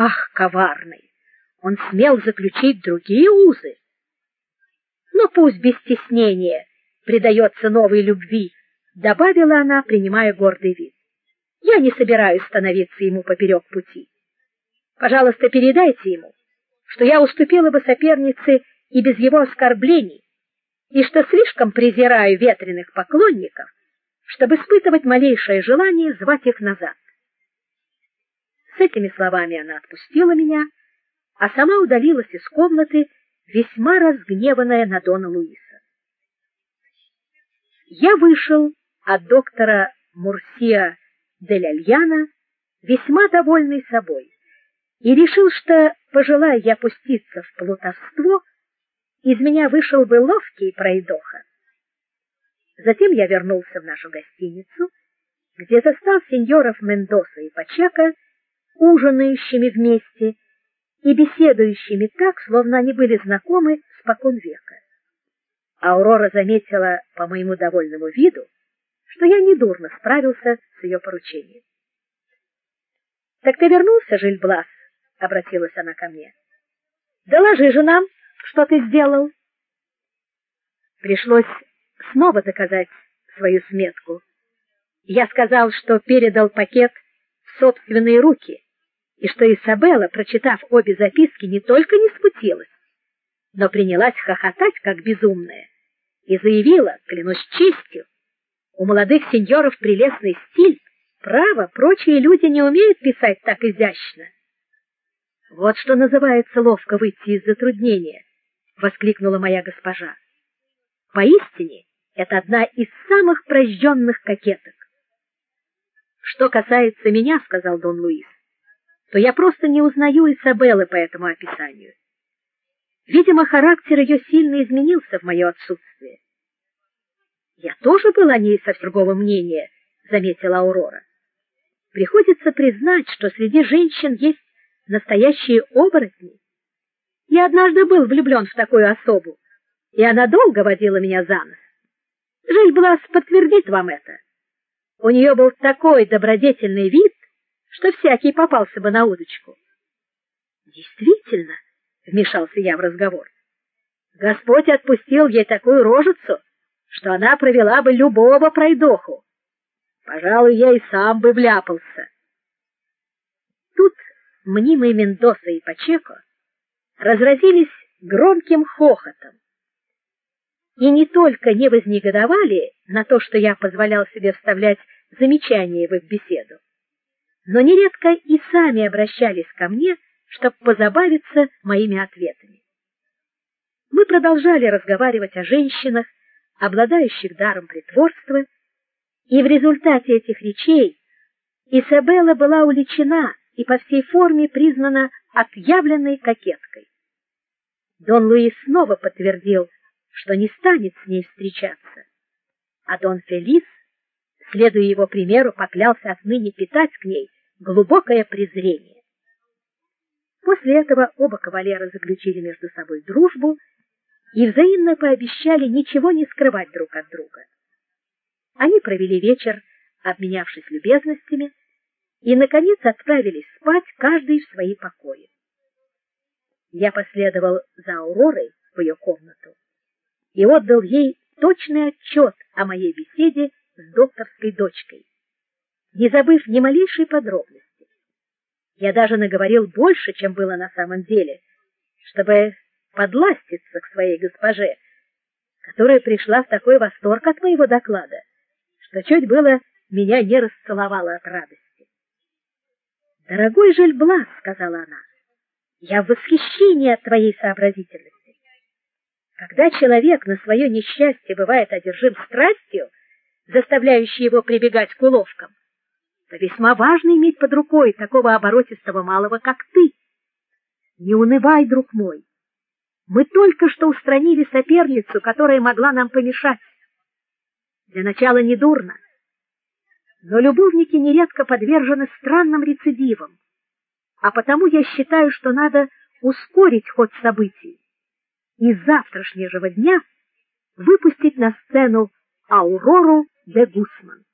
Ах, коварный! Он смел заключить другие узы. Но пусть без стеснения предается новой любви, добавила она, принимая гордый вид. Я не собираюсь становиться ему поперек пути. Пожалуйста, передайте ему, что я уступила бы сопернице и без его оскорблений, и что слишком презираю ветреных поклонников, чтобы испытывать малейшее желание звать их назад. С этими словами она отпустила меня, а сама удалилась из комнаты, весьма разгневанная на Дона Луиса. Я вышел от доктора Мурсия де Ляльяна, весьма довольный собой, и решил, что, пожелая я пуститься в плутовство, из меня вышел бы ловкий пройдоха. Затем я вернулся в нашу гостиницу, где застал сеньоров Мендоса и Пачека ужинающими вместе и беседующими так, словно они были знакомы спокон века. Аурора заметила по моему довольному виду, что я недурно справился с ее поручением. Так ты вернулся, Жильблас? обратилась она ко мне. Доложи же нам, что ты сделал. Пришлось снова доказать свою сметку. Я сказал, что передал пакет в собственные руки, и что Изабелла, прочитав обе записки, не только не смутилась, но принялась хохотать как безумная и заявила, клянусь честью, у молодых сеньоров прелестный стиль, право, прочие люди не умеют писать так изящно. Вот что называется ловко выйти из затруднения, воскликнула моя госпожа. Поистине, это одна из самых прожженных кокеток. Что касается меня, сказал Дон Луис, то я просто не узнаю Изабеллы по этому описанию. Видимо, характер ее сильно изменился в мое отсутствие. Я тоже была не совсем другого мнения, заметила Аурора. Приходится признать, что среди женщин есть настоящие оборотни. Я однажды был влюблен в такую особу, и она долго водила меня за нос. Жильблас подтвердит вам это. У нее был такой добродетельный вид, что всякий попался бы на удочку. Действительно, вмешался я в разговор. Господь отпустил ей такую рожицу, что она провела бы любого пройдоху. Пожалуй, я и сам бы вляпался. Тут мнимые Мендоса и Пачеко разразились громким хохотом. И не только не вознегодовали на то, что я позволял себе вставлять замечания в их беседу, но нередко и сами обращались ко мне, чтобы позабавиться моими ответами. Мы продолжали разговаривать о женщинах, обладающих даром притворства, и в результате этих речей Изабелла была уличена и по всей форме признана отъявленной кокеткой. Дон Луис снова подтвердил, что не станет с ней встречаться, а Дон Фелис, следуя его примеру, поклялся отныне питать к ней глубокое презрение. После этого оба кавалера заключили между собой дружбу и взаимно пообещали ничего не скрывать друг от друга. Они провели вечер, обменявшись любезностями, и наконец отправились спать каждый в свои покои. Я последовал за Ауророй в ее комнату и отдал ей точный отчет о моей беседе с докторской дочкой не забыв ни малейшей подробности. Я даже наговорил больше, чем было на самом деле, чтобы подластиться к своей госпоже, которая пришла в такой восторг от моего доклада, что чуть было меня не расцеловала от радости. "Дорогой Жильблас", сказала она. "Я в восхищении от твоей сообразительности. Когда человек на свое несчастье бывает одержим страстью, заставляющей его прибегать к уловкам, то весьма важно иметь под рукой такого оборотистого малого, как ты. Не унывай, друг мой. Мы только что устранили соперницу, которая могла нам помешать. Для начала не дурно. Но любовники нередко подвержены странным рецидивам. А потому я считаю, что надо ускорить ход событий и с завтрашнего дня выпустить на сцену Аурору де Гусман.